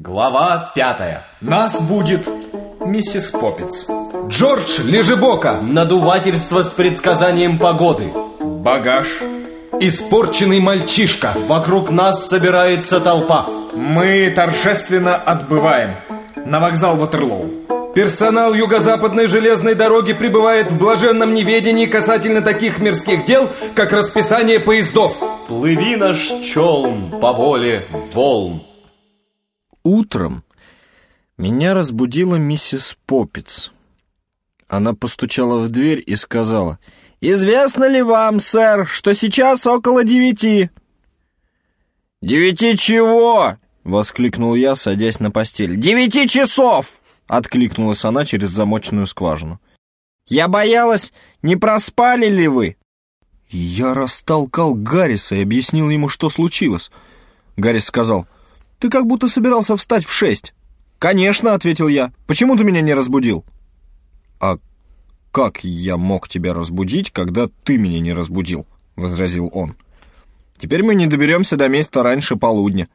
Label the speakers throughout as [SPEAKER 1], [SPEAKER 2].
[SPEAKER 1] Глава пятая.
[SPEAKER 2] Нас будет миссис Поппиц. Джордж Лежебока.
[SPEAKER 1] Надувательство с предсказанием погоды.
[SPEAKER 2] Багаж.
[SPEAKER 3] Испорченный мальчишка.
[SPEAKER 1] Вокруг нас собирается толпа.
[SPEAKER 2] Мы торжественно отбываем на вокзал Ватерлоу.
[SPEAKER 3] Персонал юго-западной железной дороги пребывает в блаженном неведении касательно таких мирских дел, как расписание поездов.
[SPEAKER 1] Плыви наш челн по воле волн.
[SPEAKER 4] Утром меня разбудила миссис Поппиц. Она постучала в дверь и сказала, «Известно ли вам, сэр, что сейчас около девяти?» «Девяти чего?» — воскликнул я, садясь на постель. «Девяти часов!» — откликнулась она через замочную скважину. «Я боялась, не проспали ли вы?» Я растолкал Гарриса и объяснил ему, что случилось. Гаррис сказал, «Ты как будто собирался встать в шесть». «Конечно», — ответил я. «Почему ты меня не разбудил?» «А как я мог тебя разбудить, когда ты меня не разбудил?» — возразил он. «Теперь мы не доберемся до места раньше полудня.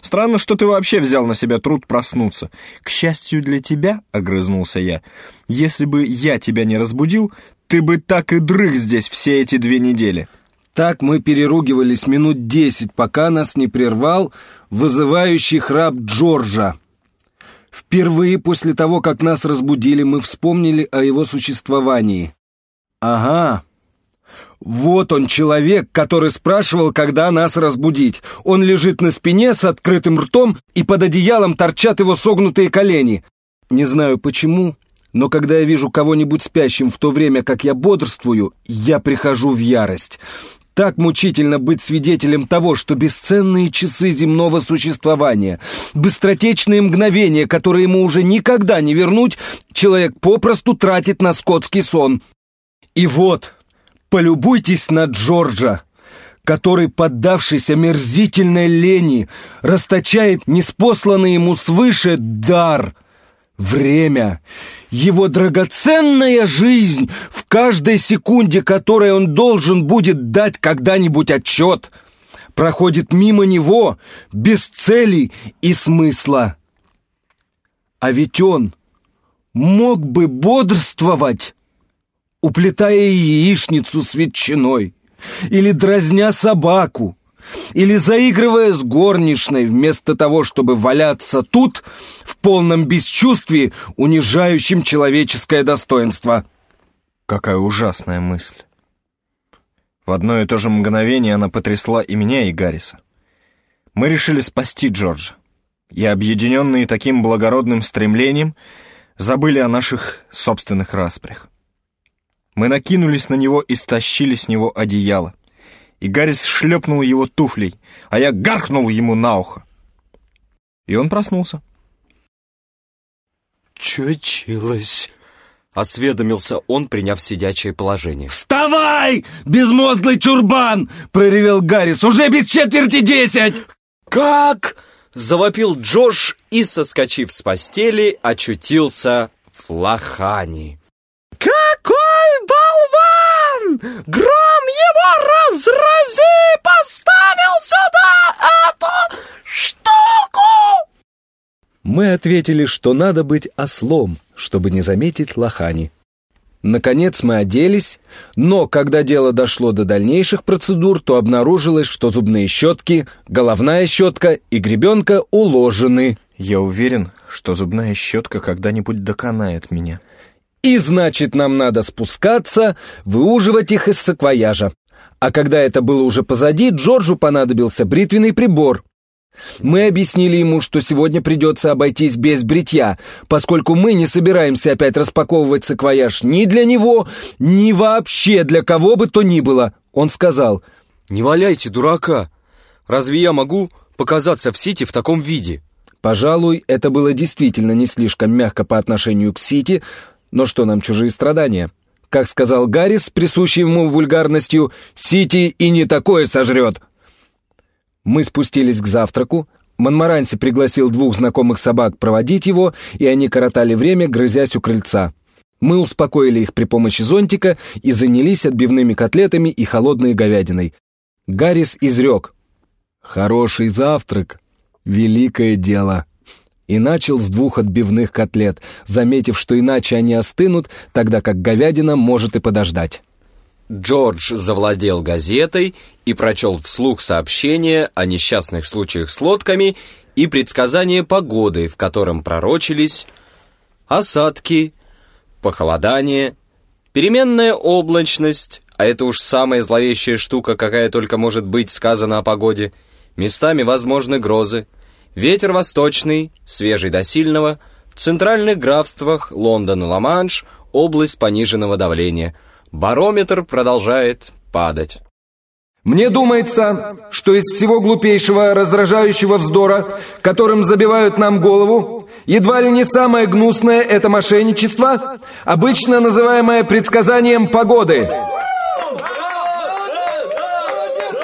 [SPEAKER 4] Странно, что ты вообще взял на себя труд проснуться. К счастью для тебя, — огрызнулся я, — если бы я тебя не разбудил, ты бы так и дрых здесь все эти две недели».
[SPEAKER 3] Так мы переругивались минут десять, пока нас не прервал вызывающий храп Джорджа. Впервые после того, как нас разбудили, мы вспомнили о его существовании. Ага. Вот он, человек, который спрашивал, когда нас разбудить. Он лежит на спине с открытым ртом, и под одеялом торчат его согнутые колени. Не знаю почему, но когда я вижу кого-нибудь спящим в то время, как я бодрствую, я прихожу в ярость. Так мучительно быть свидетелем того, что бесценные часы земного существования, быстротечные мгновения, которые ему уже никогда не вернуть, человек попросту тратит на скотский сон. И вот, полюбуйтесь на Джорджа, который, поддавшись омерзительной лени, расточает неспосланный ему свыше дар — Время, его драгоценная жизнь, в каждой секунде которой он должен будет дать когда-нибудь отчет, проходит мимо него без цели и смысла. А ведь он мог бы бодрствовать, уплетая яичницу с ветчиной или дразня собаку, или заигрывая с горничной вместо того, чтобы валяться тут в полном бесчувствии, унижающем человеческое достоинство.
[SPEAKER 4] Какая ужасная мысль. В одно и то же мгновение она потрясла и меня, и Гарриса. Мы решили спасти Джорджа. И, объединенные таким благородным стремлением, забыли о наших собственных распрях. Мы накинулись на него и стащили с него одеяло и Гаррис шлепнул его туфлей, а я гаркнул ему на ухо. И он проснулся.
[SPEAKER 1] «Чучилось!» — осведомился он, приняв сидячее положение.
[SPEAKER 3] «Вставай, безмозглый чурбан!» — проревел Гаррис. «Уже без четверти десять!»
[SPEAKER 1] «Как?» — завопил Джордж и, соскочив с постели, очутился в лохани.
[SPEAKER 5] «Какой болван!
[SPEAKER 3] Мы ответили, что надо быть ослом, чтобы не заметить лохани. Наконец мы оделись, но когда дело дошло до дальнейших процедур, то обнаружилось, что зубные щетки, головная щетка и гребенка уложены.
[SPEAKER 4] Я уверен, что зубная щетка когда-нибудь доконает меня.
[SPEAKER 3] И значит, нам надо спускаться, выуживать их из саквояжа. А когда это было уже позади, Джорджу понадобился бритвенный прибор. Мы объяснили ему, что сегодня придется обойтись без бритья, поскольку мы не собираемся опять распаковывать саквояж ни для него, ни вообще для кого бы то ни было. Он сказал,
[SPEAKER 1] «Не валяйте дурака! Разве я могу показаться в Сити в таком виде?»
[SPEAKER 3] Пожалуй, это было действительно не слишком мягко по отношению к Сити, но что нам чужие страдания? Как сказал Гаррис, присущий ему вульгарностью, «Сити и не такое сожрет». Мы спустились к завтраку. Монмаранси пригласил двух знакомых собак проводить его, и они коротали время, грызясь у крыльца. Мы успокоили их при помощи зонтика и занялись отбивными котлетами и холодной говядиной. Гаррис изрек. «Хороший завтрак. Великое дело». И начал с двух отбивных котлет, заметив, что иначе они остынут, тогда как говядина может и подождать.
[SPEAKER 1] Джордж завладел газетой и прочел вслух сообщение о несчастных случаях с лодками и предсказание погоды, в котором пророчились осадки, похолодание, переменная облачность, а это уж самая зловещая штука, какая только может быть сказана о погоде, местами возможны грозы, ветер восточный, свежий до сильного, в центральных графствах Лондон и Ла-Манш область пониженного давления – Барометр продолжает падать.
[SPEAKER 3] Мне думается, что из всего глупейшего, раздражающего вздора, которым забивают нам голову, едва ли не самое гнусное это мошенничество, обычно называемое предсказанием погоды.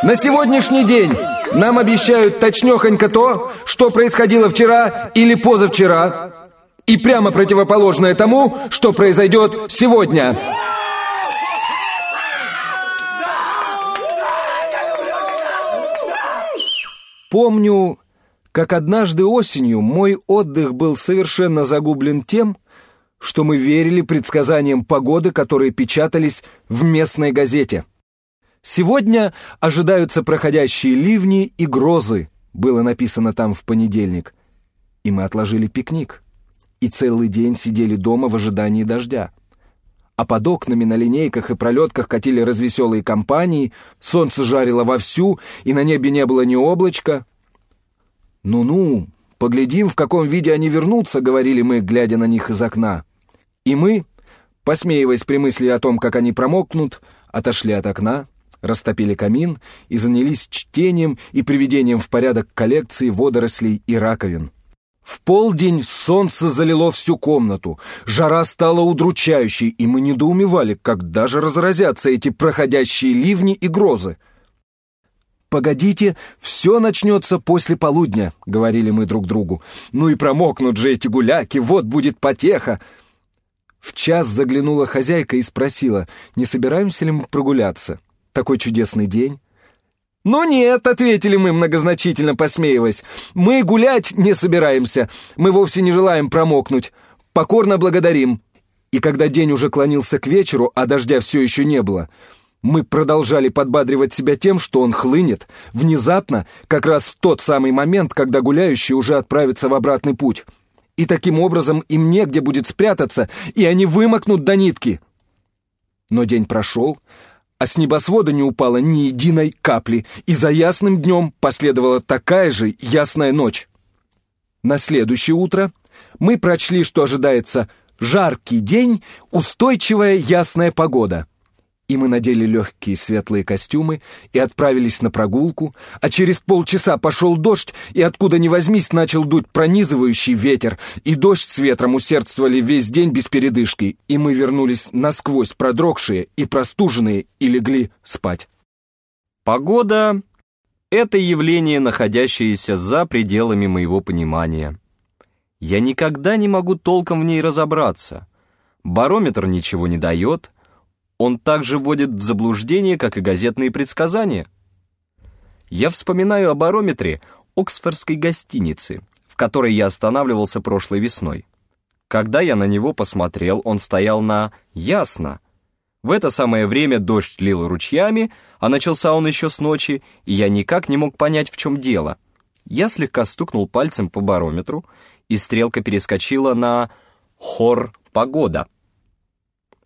[SPEAKER 3] На сегодняшний день нам обещают точнёхонько то, что происходило вчера или позавчера, и прямо противоположное тому, что произойдет сегодня. Помню, как однажды осенью мой отдых был совершенно загублен тем, что мы верили предсказаниям погоды, которые печатались в местной газете. «Сегодня ожидаются проходящие ливни и грозы», было написано там в понедельник. И мы отложили пикник. И целый день сидели дома в ожидании дождя. А под окнами на линейках и пролетках катили развеселые компании, солнце жарило вовсю, и на небе не было ни облачка. «Ну-ну, поглядим, в каком виде они вернутся», — говорили мы, глядя на них из окна. И мы, посмеиваясь при мысли о том, как они промокнут, отошли от окна, растопили камин и занялись чтением и приведением в порядок коллекции водорослей и раковин. В полдень солнце залило всю комнату, жара стала удручающей, и мы недоумевали, когда же разразятся эти проходящие ливни и грозы. «Погодите, все начнется после полудня», — говорили мы друг другу. «Ну и промокнут же эти гуляки, вот будет потеха». В час заглянула хозяйка и спросила, не собираемся ли мы прогуляться. Такой чудесный день. «Ну нет», — ответили мы, многозначительно посмеиваясь. «Мы гулять не собираемся. Мы вовсе не желаем промокнуть. Покорно благодарим». И когда день уже клонился к вечеру, а дождя все еще не было, мы продолжали подбадривать себя тем, что он хлынет, внезапно, как раз в тот самый момент, когда гуляющие уже отправятся в обратный путь. И таким образом им негде будет спрятаться, и они вымокнут до нитки. Но день прошел, а с небосвода не упало ни единой капли, и за ясным днем последовала такая же ясная ночь. На следующее утро мы прочли, что ожидается жаркий день, устойчивая ясная погода. И мы надели легкие светлые костюмы и отправились на прогулку, а через полчаса пошел дождь, и откуда ни возьмись начал дуть пронизывающий ветер, и дождь с ветром усердствовали весь день без передышки, и мы вернулись насквозь продрогшие и простуженные и легли спать.
[SPEAKER 1] Погода — это явление, находящееся за пределами моего понимания. Я никогда не могу толком в ней разобраться. Барометр ничего не дает — он также вводит в заблуждение, как и газетные предсказания. Я вспоминаю о барометре Оксфордской гостиницы, в которой я останавливался прошлой весной. Когда я на него посмотрел, он стоял на «ясно». В это самое время дождь лил ручьями, а начался он еще с ночи, и я никак не мог понять, в чем дело. Я слегка стукнул пальцем по барометру, и стрелка перескочила на «хор погода».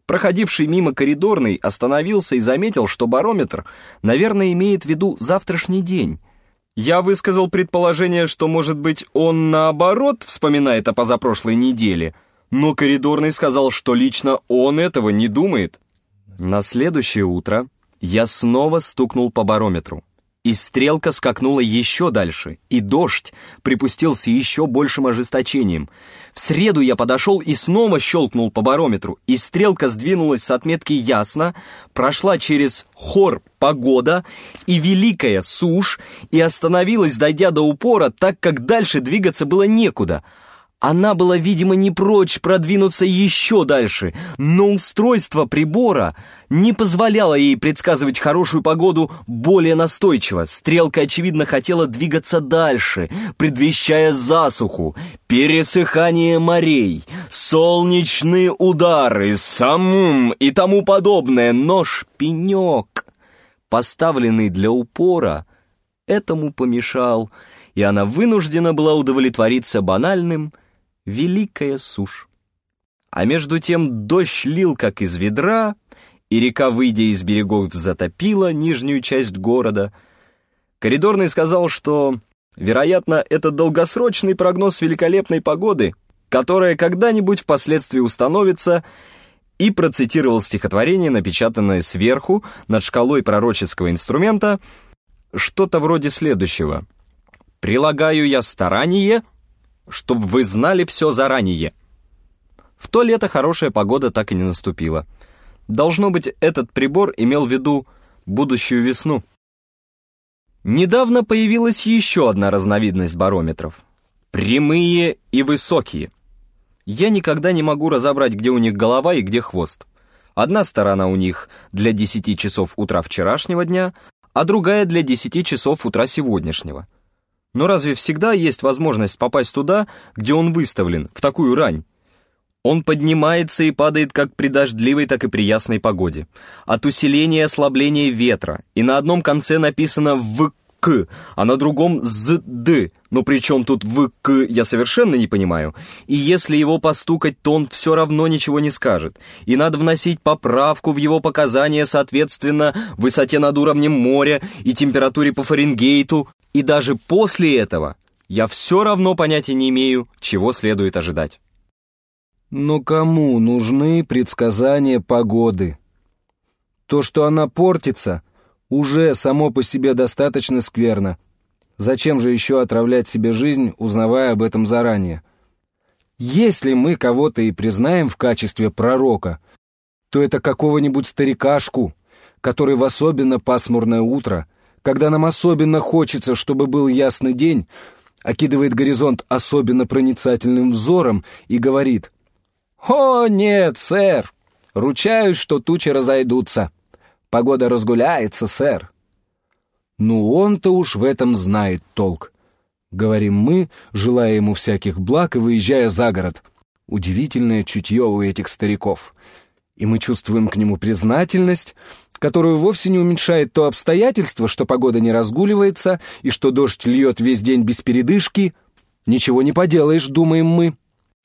[SPEAKER 1] Проходивший мимо коридорный остановился и заметил, что барометр, наверное, имеет в виду завтрашний день. Я высказал предположение, что, может быть, он наоборот вспоминает о позапрошлой неделе, но коридорный сказал, что лично он этого не думает. На следующее утро я снова стукнул по барометру. И стрелка скакнула еще дальше, и дождь припустился еще большим ожесточением. В среду я подошел и снова щелкнул по барометру, и стрелка сдвинулась с отметки «Ясно», прошла через хор «Погода» и «Великая сушь» и остановилась, дойдя до упора, так как дальше двигаться было некуда. Она была, видимо, не прочь продвинуться еще дальше, но устройство прибора не позволяло ей предсказывать хорошую погоду более настойчиво. Стрелка, очевидно, хотела двигаться дальше, предвещая засуху, пересыхание морей, солнечные удары, самум и тому подобное, но шпинек, поставленный для упора, этому помешал, и она вынуждена была удовлетвориться банальным – великая сушь. А между тем дождь лил как из ведра, и река, выйдя из берегов, затопила нижнюю часть города. Коридорный сказал, что, вероятно, это долгосрочный прогноз великолепной погоды, которая когда-нибудь впоследствии установится, и процитировал стихотворение, напечатанное сверху над шкалой пророческого инструмента, что-то вроде следующего. «Прилагаю я старание», чтобы вы знали все заранее. В то лето хорошая погода так и не наступила. Должно быть, этот прибор имел в виду будущую весну. Недавно появилась еще одна разновидность барометров. Прямые и высокие. Я никогда не могу разобрать, где у них голова и где хвост. Одна сторона у них для 10 часов утра вчерашнего дня, а другая для 10 часов утра сегодняшнего. Но разве всегда есть возможность попасть туда, где он выставлен, в такую рань? Он поднимается и падает как при дождливой, так и при ясной погоде. От усиления и ослабления ветра. И на одном конце написано «в к», а на другом «з д». Но при чем тут «в к» я совершенно не понимаю. И если его постукать, то он все равно ничего не скажет. И надо вносить поправку в его показания соответственно высоте над уровнем моря и температуре по Фаренгейту. И даже после этого я все равно понятия не имею, чего следует ожидать.
[SPEAKER 3] Но кому нужны предсказания погоды? То, что она портится, уже само по себе достаточно скверно. Зачем же еще отравлять себе жизнь, узнавая об этом заранее? Если мы кого-то и признаем в качестве пророка, то это какого-нибудь старикашку, который в особенно пасмурное утро, когда нам особенно хочется, чтобы был ясный день, окидывает горизонт особенно проницательным взором и говорит «О, нет, сэр, ручаюсь, что тучи разойдутся». Погода разгуляется, сэр». «Ну он-то уж в этом знает толк», — говорим мы, желая ему всяких благ и выезжая за город. Удивительное чутье у этих стариков. И мы чувствуем к нему признательность, которую вовсе не уменьшает то обстоятельство, что погода не разгуливается и что дождь льет весь день без передышки. Ничего не поделаешь, думаем мы.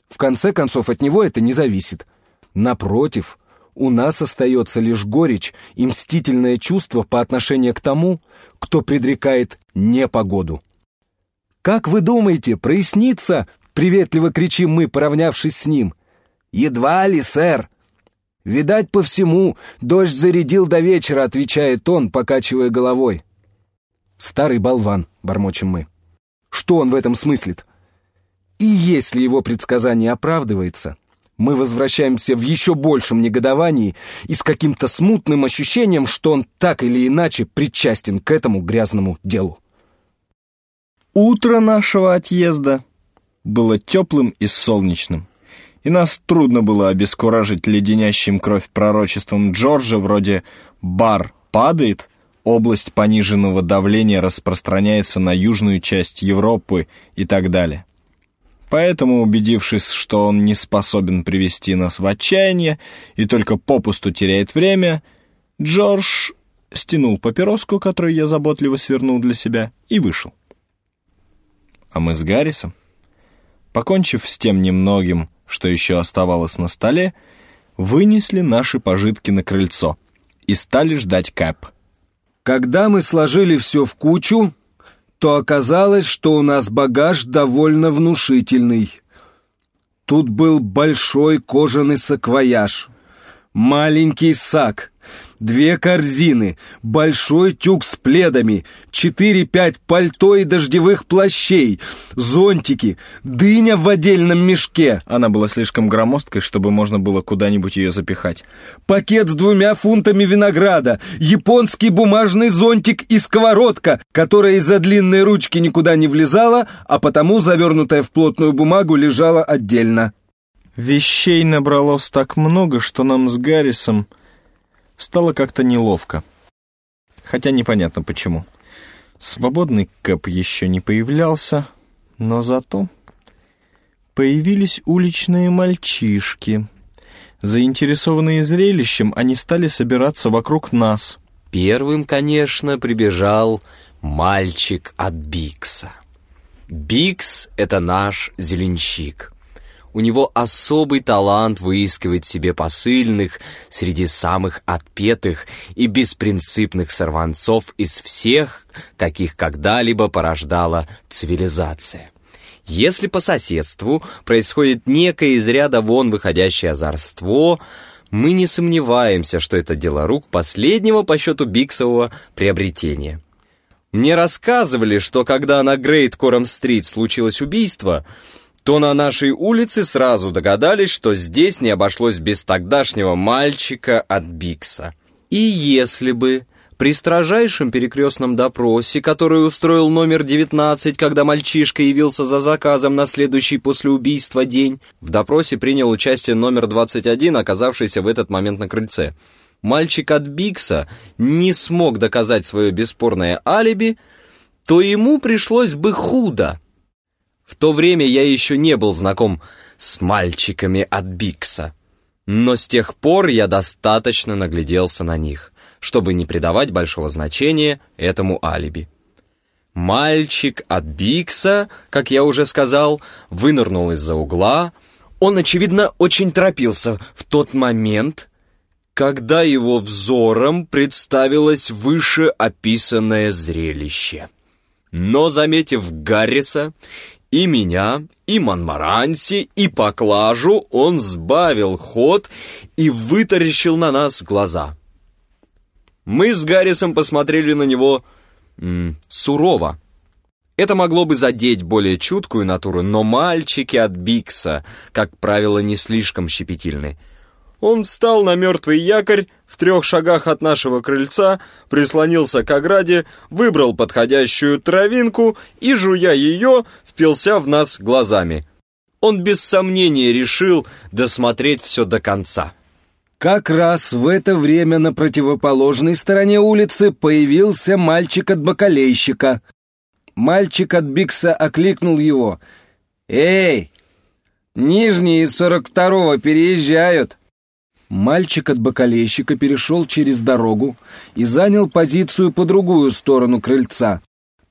[SPEAKER 3] В конце концов, от него это не зависит. Напротив, у нас остается лишь горечь и мстительное чувство по отношению к тому, кто предрекает непогоду. «Как вы думаете, прояснится?» — приветливо кричим мы, поравнявшись с ним. «Едва ли, сэр!» «Видать, по всему, дождь зарядил до вечера», — отвечает он, покачивая головой. «Старый болван», — бормочем мы. «Что он в этом смыслит?» И если его предсказание оправдывается, мы возвращаемся в еще большем негодовании и с каким-то смутным ощущением, что он так или иначе причастен к этому грязному делу.
[SPEAKER 4] Утро нашего отъезда было теплым и солнечным, и нас трудно было обескуражить леденящим кровь пророчеством Джорджа вроде «бар падает», область пониженного давления распространяется на южную часть Европы и так далее. Поэтому, убедившись, что он не способен привести нас в отчаяние и только попусту теряет время, Джордж стянул папироску, которую я заботливо свернул для себя, и вышел. А мы с Гаррисом, покончив с тем немногим, что еще оставалось на столе, вынесли наши пожитки на крыльцо и стали ждать Кэп.
[SPEAKER 3] Когда мы сложили все в кучу, то оказалось, что у нас багаж довольно внушительный. Тут был большой кожаный саквояж, маленький сак, две корзины, большой тюк с пледами, четыре-пять пальто и дождевых плащей, зонтики, дыня в отдельном мешке,
[SPEAKER 4] Она была слишком громоздкой, чтобы можно было куда-нибудь ее запихать.
[SPEAKER 3] пакет с двумя фунтами винограда, японский бумажный зонтик и сковородка, которая из-за длинной ручки никуда не влезала, а потому, завернутая в плотную бумагу, лежала отдельно.
[SPEAKER 4] Вещей набралось так много, что нам с Гаррисом стало как-то неловко. Хотя непонятно почему. Свободный Кэп еще не появлялся, но зато появились уличные мальчишки. Заинтересованные зрелищем, они стали собираться вокруг нас.
[SPEAKER 1] Первым, конечно, прибежал мальчик от Бикса. Бикс — это наш зеленщик. У него особый талант выискивать себе посыльных среди самых отпетых и беспринципных сорванцов из всех, каких когда-либо порождала цивилизация. Если по соседству происходит некое из ряда вон выходящее озорство, мы не сомневаемся, что это дело рук последнего по счету Биксового приобретения. Мне рассказывали, что когда на Грейт Кором-стрит случилось убийство, то на нашей улице сразу догадались, что здесь не обошлось без тогдашнего мальчика от Бикса. И если бы при строжайшем перекрестном допросе, который устроил номер 19, когда мальчишка явился за заказом на следующий после убийства день, в допросе принял участие номер 21, оказавшийся в этот момент на крыльце. Мальчик от Бикса не смог доказать свое бесспорное алиби, то ему пришлось бы худо. В то время я еще не был знаком с мальчиками от Бикса, но с тех пор я достаточно нагляделся на них, чтобы не придавать большого значения этому алиби. Мальчик от Бикса, как я уже сказал, вынырнул из-за угла. Он, очевидно, очень торопился в тот момент, когда его взором представилось вышеописанное зрелище. Но, заметив Гарриса и меня, и Монмаранси, и поклажу, он сбавил ход и вытаращил на нас глаза. Мы с Гаррисом посмотрели на него м, сурово. Это могло бы задеть более чуткую натуру, но мальчики от Бикса, как правило, не слишком щепетильны. Он встал на мертвый якорь в трех шагах от нашего крыльца, прислонился к ограде, выбрал подходящую травинку и, жуя ее, впился в нас глазами. Он без сомнения решил досмотреть все до конца.
[SPEAKER 3] Как раз в это время на противоположной стороне улицы появился мальчик от бакалейщика. Мальчик от Бикса окликнул его. «Эй, нижние из сорок второго переезжают!» Мальчик от бакалейщика перешел через дорогу и занял позицию по другую сторону крыльца.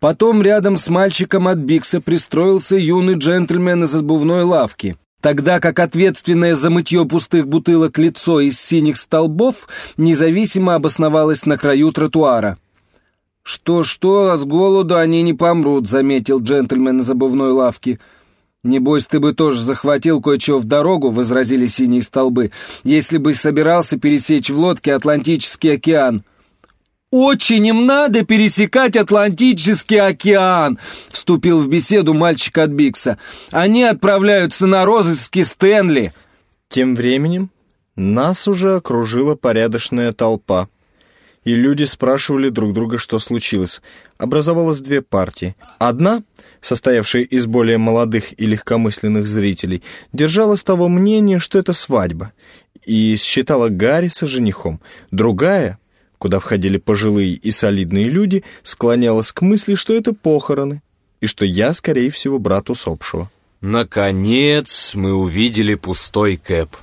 [SPEAKER 3] Потом рядом с мальчиком от Бикса пристроился юный джентльмен из обувной лавки. Тогда как ответственное за мытье пустых бутылок лицо из синих столбов независимо обосновалось на краю тротуара. «Что-что, а с голоду они не помрут», — заметил джентльмен из обувной лавки. «Небось, ты бы тоже захватил кое-что в дорогу», — возразили синие столбы, «если бы собирался пересечь в лодке Атлантический океан». «Очень им надо пересекать Атлантический океан», — вступил в беседу мальчик от Бикса. «Они отправляются на розыски Стэнли».
[SPEAKER 4] Тем временем нас уже окружила порядочная толпа. И люди спрашивали друг друга, что случилось. Образовалось две партии. Одна, состоявшая из более молодых и легкомысленных зрителей, держалась того мнения, что это свадьба, и считала Гарриса женихом. Другая, куда входили пожилые и солидные люди, склонялась к мысли, что это похороны, и что я, скорее всего, брат усопшего.
[SPEAKER 1] Наконец мы увидели пустой кэп.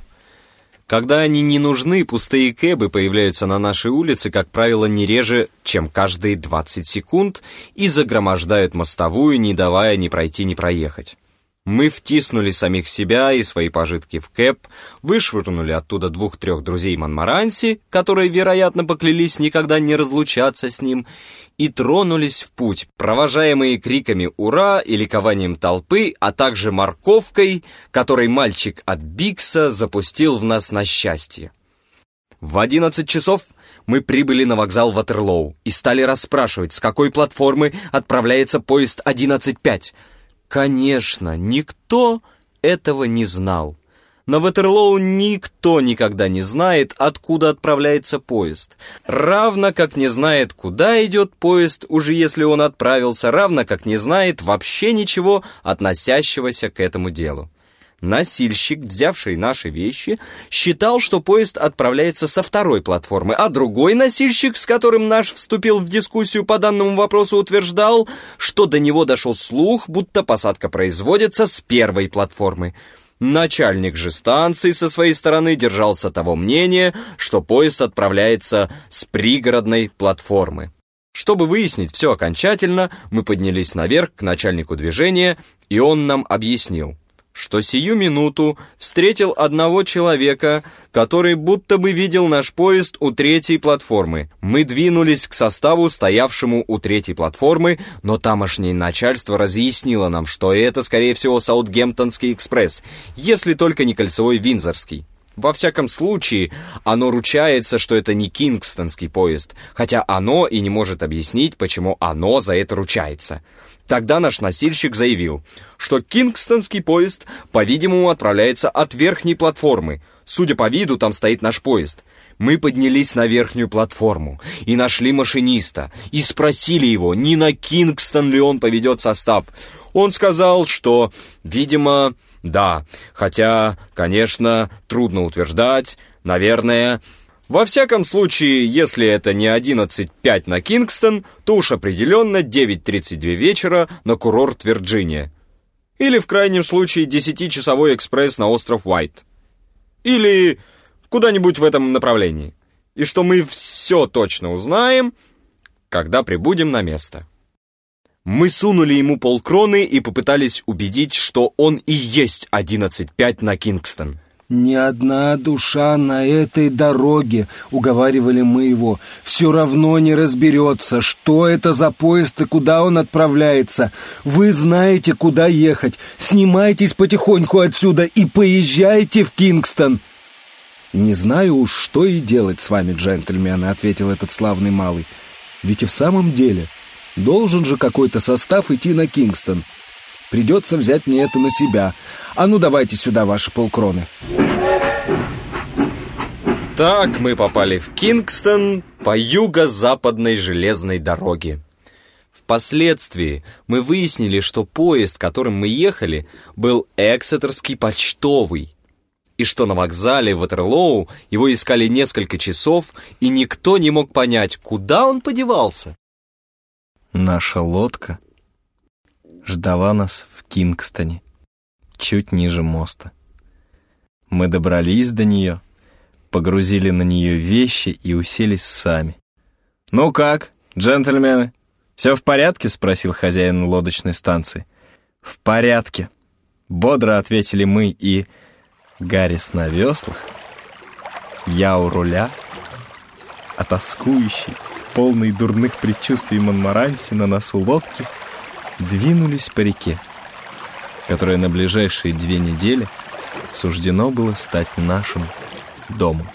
[SPEAKER 1] Когда они не нужны, пустые кэбы появляются на нашей улице, как правило, не реже, чем каждые 20 секунд и загромождают мостовую, не давая ни пройти, ни проехать. Мы втиснули самих себя и свои пожитки в кэп, вышвырнули оттуда двух-трех друзей Монмаранси, которые, вероятно, поклялись никогда не разлучаться с ним, и тронулись в путь, провожаемые криками «Ура!» и ликованием толпы, а также морковкой, которой мальчик от Бикса запустил в нас на счастье. В 11 часов мы прибыли на вокзал Ватерлоу и стали расспрашивать, с какой платформы отправляется поезд 11.5. Конечно, никто этого не знал. На Ватерлоу никто никогда не знает, откуда отправляется поезд. Равно как не знает, куда идет поезд, уже если он отправился, равно как не знает вообще ничего, относящегося к этому делу. Носильщик, взявший наши вещи, считал, что поезд отправляется со второй платформы, а другой носильщик, с которым наш вступил в дискуссию по данному вопросу, утверждал, что до него дошел слух, будто посадка производится с первой платформы. Начальник же станции со своей стороны держался того мнения, что поезд отправляется с пригородной платформы. Чтобы выяснить все окончательно, мы поднялись наверх к начальнику движения, и он нам объяснил, что сию минуту встретил одного человека, который будто бы видел наш поезд у третьей платформы. Мы двинулись к составу, стоявшему у третьей платформы, но тамошнее начальство разъяснило нам, что это, скорее всего, Саутгемптонский экспресс, если только не кольцевой Винзорский. Во всяком случае, оно ручается, что это не кингстонский поезд, хотя оно и не может объяснить, почему оно за это ручается. Тогда наш носильщик заявил, что кингстонский поезд, по-видимому, отправляется от верхней платформы. Судя по виду, там стоит наш поезд. Мы поднялись на верхнюю платформу и нашли машиниста, и спросили его, не на Кингстон ли он поведет состав. Он сказал, что, видимо, да, хотя, конечно, трудно утверждать, наверное. Во всяком случае, если это не 11.5 на Кингстон, то уж определенно 9.32 вечера на курорт Вирджиния. Или, в крайнем случае, 10-часовой экспресс на остров Уайт. Или куда-нибудь в этом направлении. И что мы все точно узнаем, когда прибудем на место. Мы сунули ему полкроны и попытались убедить, что он и есть 11.5 на Кингстон.
[SPEAKER 3] «Ни одна душа на этой дороге», — уговаривали мы его, — «все равно не разберется, что это за поезд и куда он отправляется. Вы знаете, куда ехать. Снимайтесь потихоньку отсюда и поезжайте в Кингстон». «Не знаю уж, что и делать с вами, джентльмены», — ответил этот славный малый. «Ведь и в самом деле Должен же какой-то состав идти на Кингстон. Придется взять мне это на себя. А ну давайте сюда ваши полкроны.
[SPEAKER 1] Так мы попали в Кингстон по юго-западной железной дороге. Впоследствии мы выяснили, что поезд, которым мы ехали, был Эксетерский почтовый, и что на вокзале в Ватерлоу его искали несколько часов, и никто не мог понять, куда он подевался.
[SPEAKER 4] Наша лодка ждала нас в Кингстоне, чуть ниже моста. Мы добрались до нее, погрузили на нее вещи и уселись сами. «Ну как, джентльмены, все в порядке?» — спросил хозяин лодочной станции. «В порядке», — бодро ответили мы, и Гаррис на веслах, я у руля, а тоскующий полный дурных предчувствий Монмаранси на носу лодки, двинулись по реке, которая на ближайшие две недели суждено было стать нашим домом.